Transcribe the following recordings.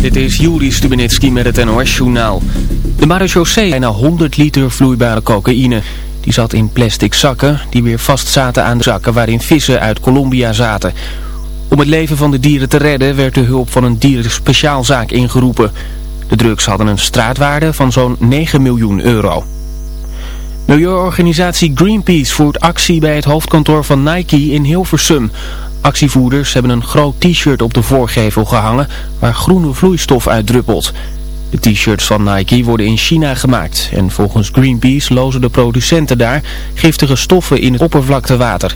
Dit is Juri Stubenitski met het NOS-journaal. De marechaussee bijna 100 liter vloeibare cocaïne. Die zat in plastic zakken die weer vast zaten aan de zakken waarin vissen uit Colombia zaten. Om het leven van de dieren te redden werd de hulp van een dierenspeciaalzaak ingeroepen. De drugs hadden een straatwaarde van zo'n 9 miljoen euro. Milieuorganisatie Greenpeace voert actie bij het hoofdkantoor van Nike in Hilversum. Actievoerders hebben een groot t-shirt op de voorgevel gehangen waar groene vloeistof uitdruppelt. De t-shirts van Nike worden in China gemaakt en volgens Greenpeace lozen de producenten daar giftige stoffen in het oppervlaktewater.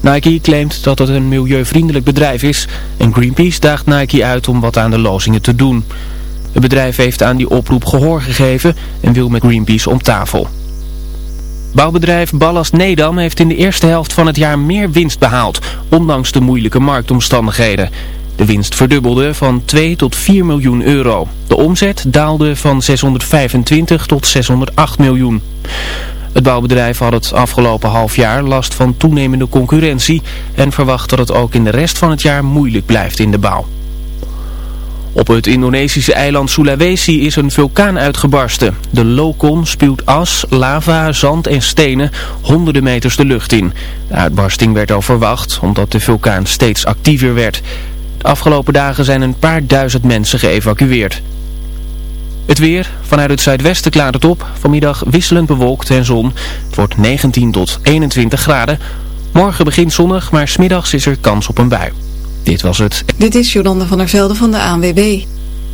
Nike claimt dat het een milieuvriendelijk bedrijf is en Greenpeace daagt Nike uit om wat aan de lozingen te doen. Het bedrijf heeft aan die oproep gehoor gegeven en wil met Greenpeace om tafel. Bouwbedrijf Ballast Nedam heeft in de eerste helft van het jaar meer winst behaald, ondanks de moeilijke marktomstandigheden. De winst verdubbelde van 2 tot 4 miljoen euro. De omzet daalde van 625 tot 608 miljoen. Het bouwbedrijf had het afgelopen half jaar last van toenemende concurrentie en verwacht dat het ook in de rest van het jaar moeilijk blijft in de bouw. Op het Indonesische eiland Sulawesi is een vulkaan uitgebarsten. De Lokon spuwt as, lava, zand en stenen honderden meters de lucht in. De uitbarsting werd al verwacht omdat de vulkaan steeds actiever werd. De afgelopen dagen zijn een paar duizend mensen geëvacueerd. Het weer, vanuit het zuidwesten klaart het op. Vanmiddag wisselend bewolkt en zon. Het wordt 19 tot 21 graden. Morgen begint zonnig, maar smiddags is er kans op een bui. Dit was het. Dit is Jolanda van der Velde van de ANWB.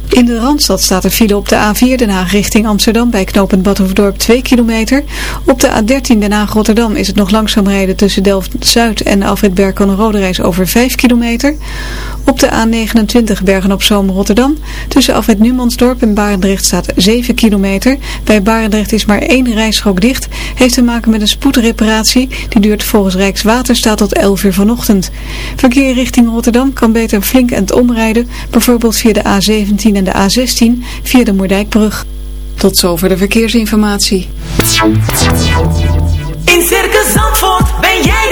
In de Randstad staat er file op de A4 Den Haag richting Amsterdam bij knooppunt Badhoevedorp 2 kilometer. Op de A13 Den Haag Rotterdam is het nog langzaam rijden tussen Delft-Zuid en Alfred Berkan Roderijs over 5 kilometer. Op de A29 Bergen op Zoom Rotterdam tussen Alfred Numansdorp en Barendrecht staat 7 kilometer. Bij Barendrecht is maar één rijstrook dicht. Heeft te maken met een spoedreparatie. Die duurt volgens Rijkswaterstaat tot 11 uur vanochtend. Verkeer richting Rotterdam kan beter flink en omrijden. Bijvoorbeeld via de A17 en de A16 via de Moerdijkbrug. Tot zover de verkeersinformatie. In Circus Zandvoort ben jij.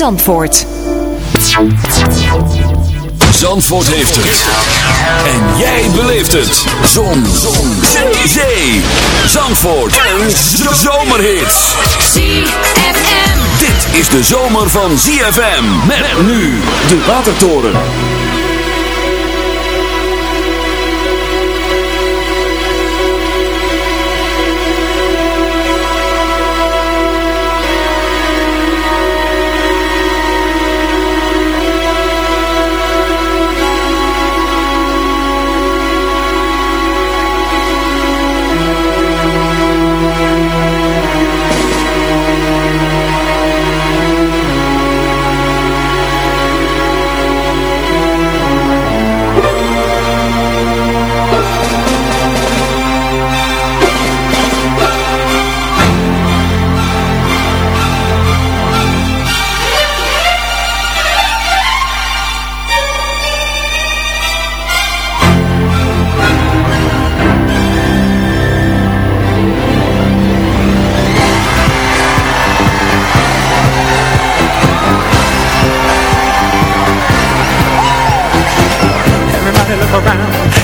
Zandvoort. Zandvoort heeft het. En jij beleeft het. Zon. Zon. Zee. Zee. Zandvoort. En zomerhits. ZFM. Dit is de zomer van ZFM. Met nu de Watertoren.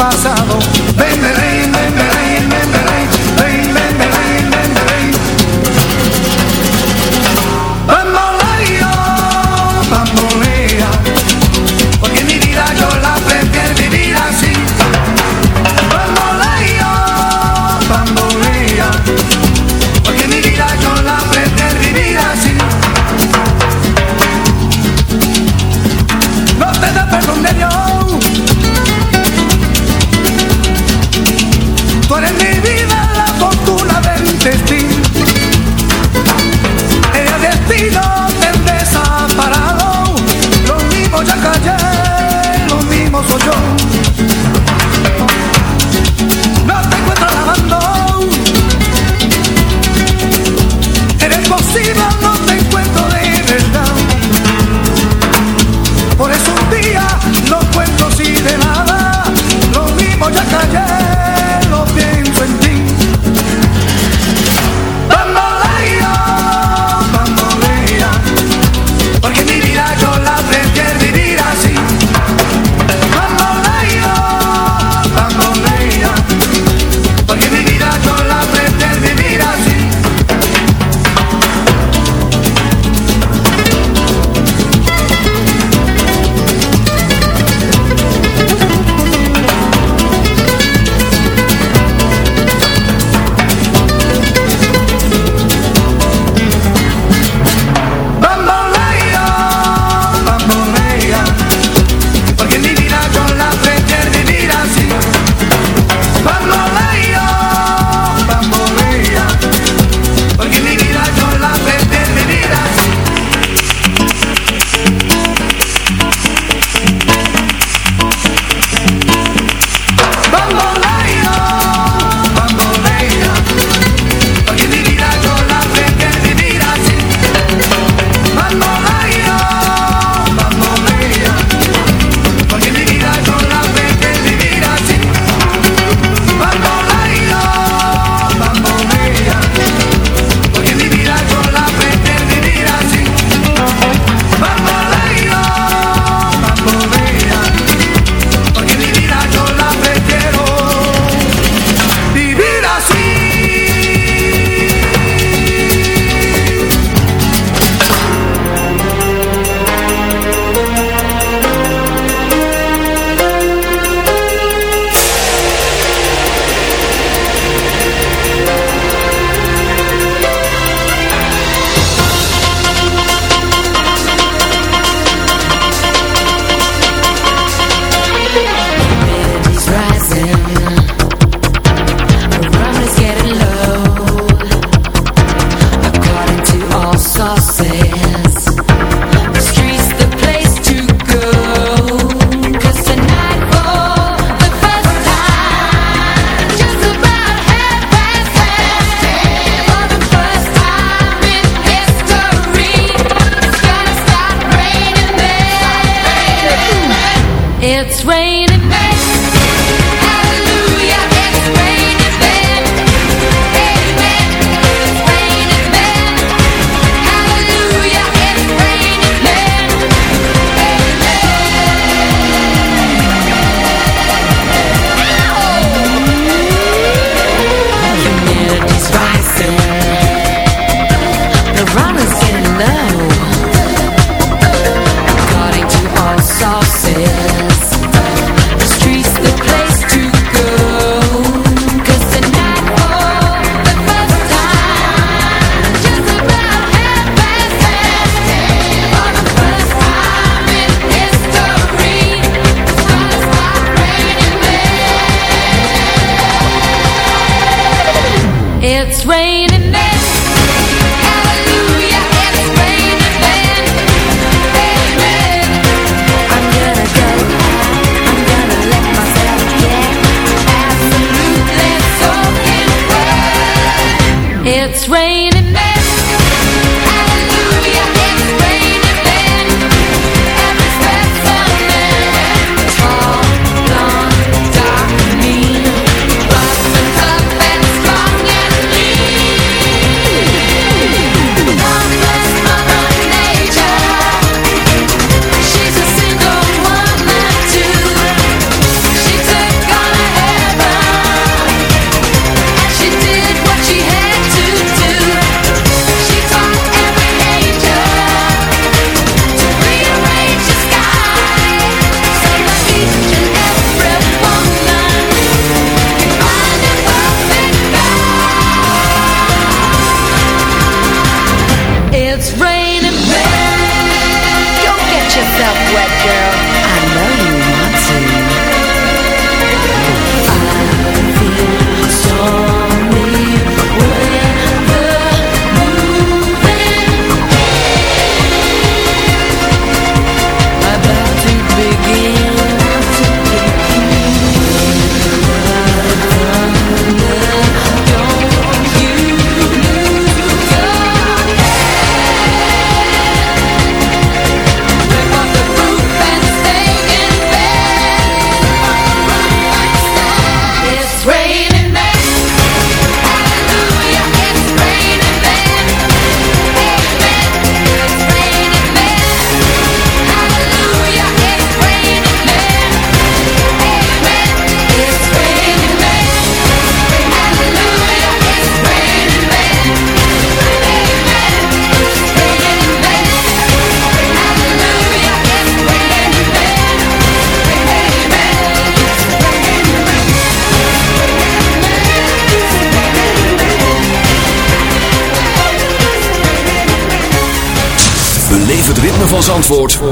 pasado. Ven, ven, ven.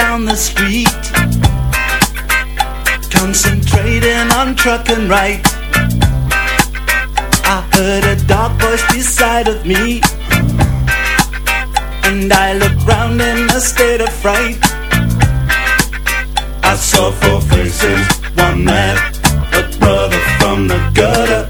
down the street. Concentrating on truck and right I heard a dark voice beside of me. And I looked round in a state of fright. I saw four faces, one man, a brother from the gutter.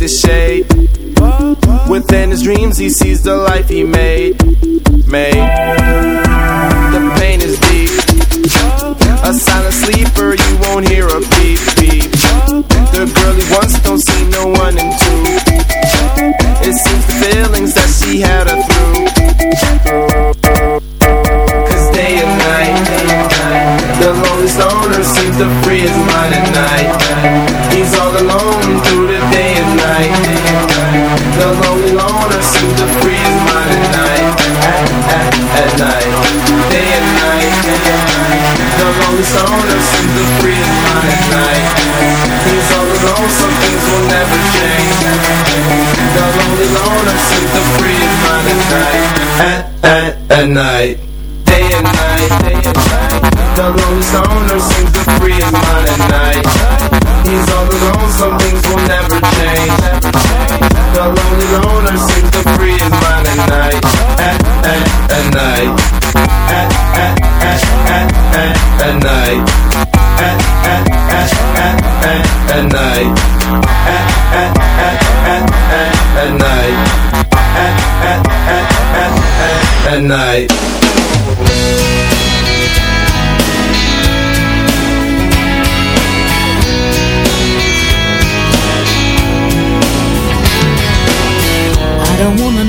The shade. Within his dreams, he sees the life he made. Made. The pain is deep. A silent sleeper, you won't hear a beep beep. The girl he wants don't see no one in two. who's on us in the free of mind night He's all alone, some things will never change. Y'all only alone, us in the free of mind at night At, at, at night Day and night, day and night. Y'all always on us free of mind at night He's all alone, some things will never change. The lonely loner seems to free his mind at night. At, at, at night. At, at, at, at, at, at night. At, at, at, at, at, at night. At, at, at, at, at, at night. At, at, at, at, at, at night.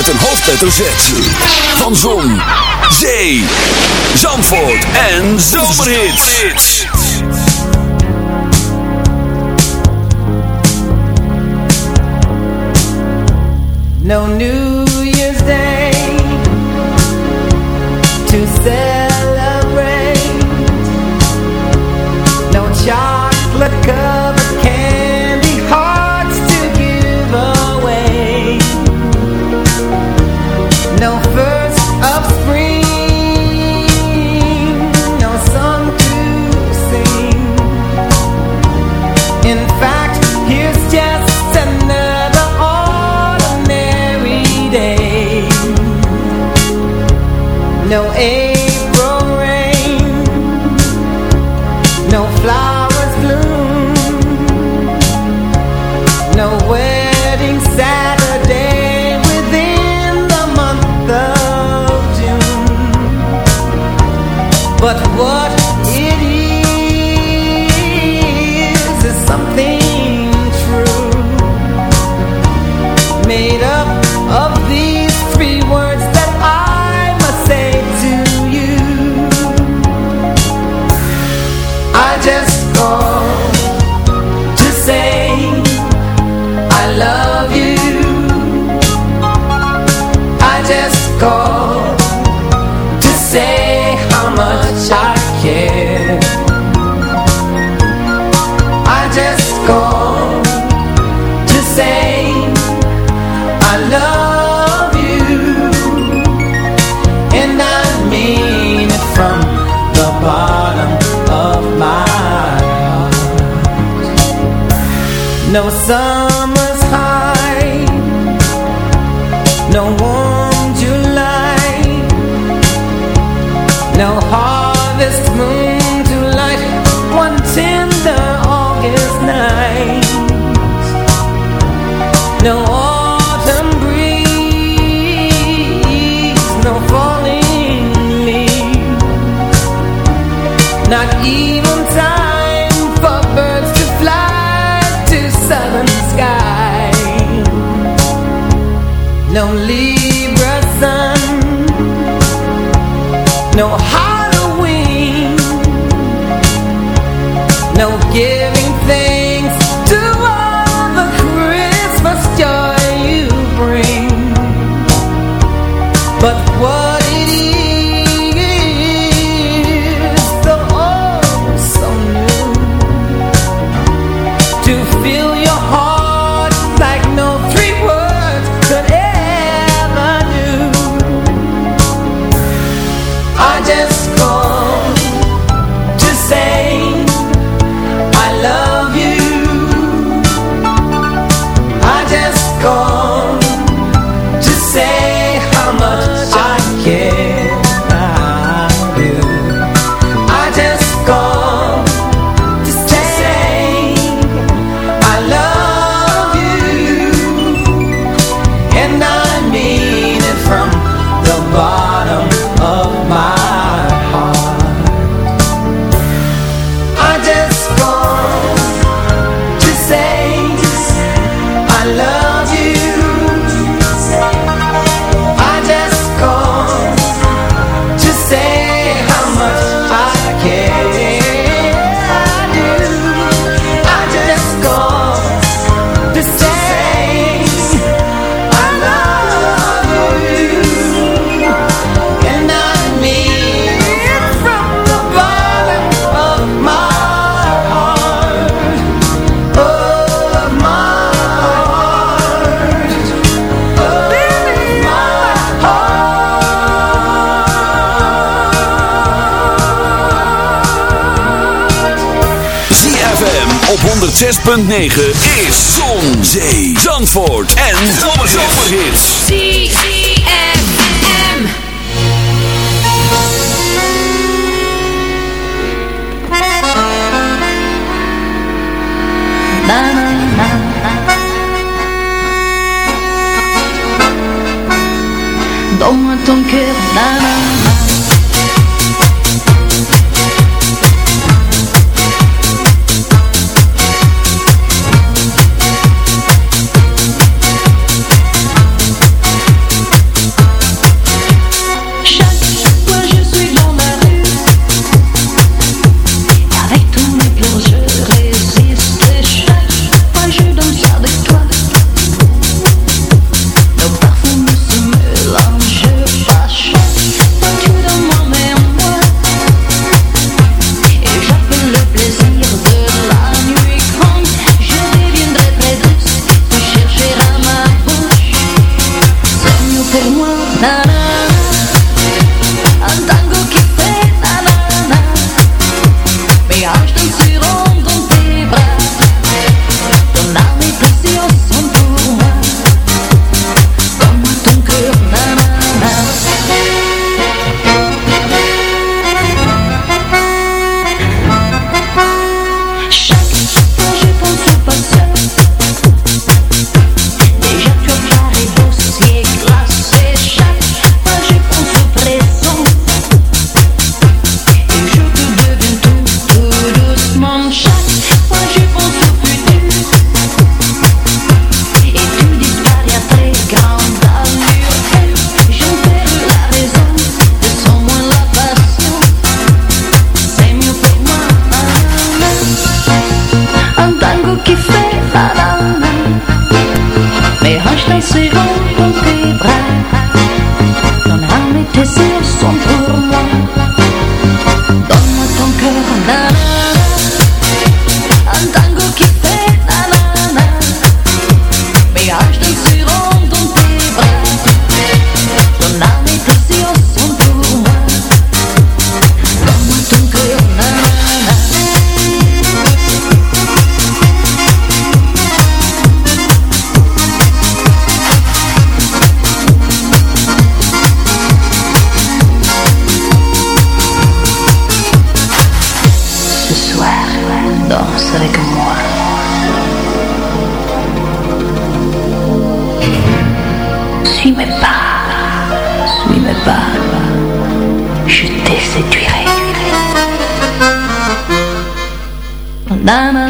met een hoofdletter Z. Van Zon, Zee, Zandvoort en Zomerhits. No New know how 106.9 is Zon, Zee, Zandvoort en Zomerhits. ZFM. Bye. Donne à ton cœur la main Bama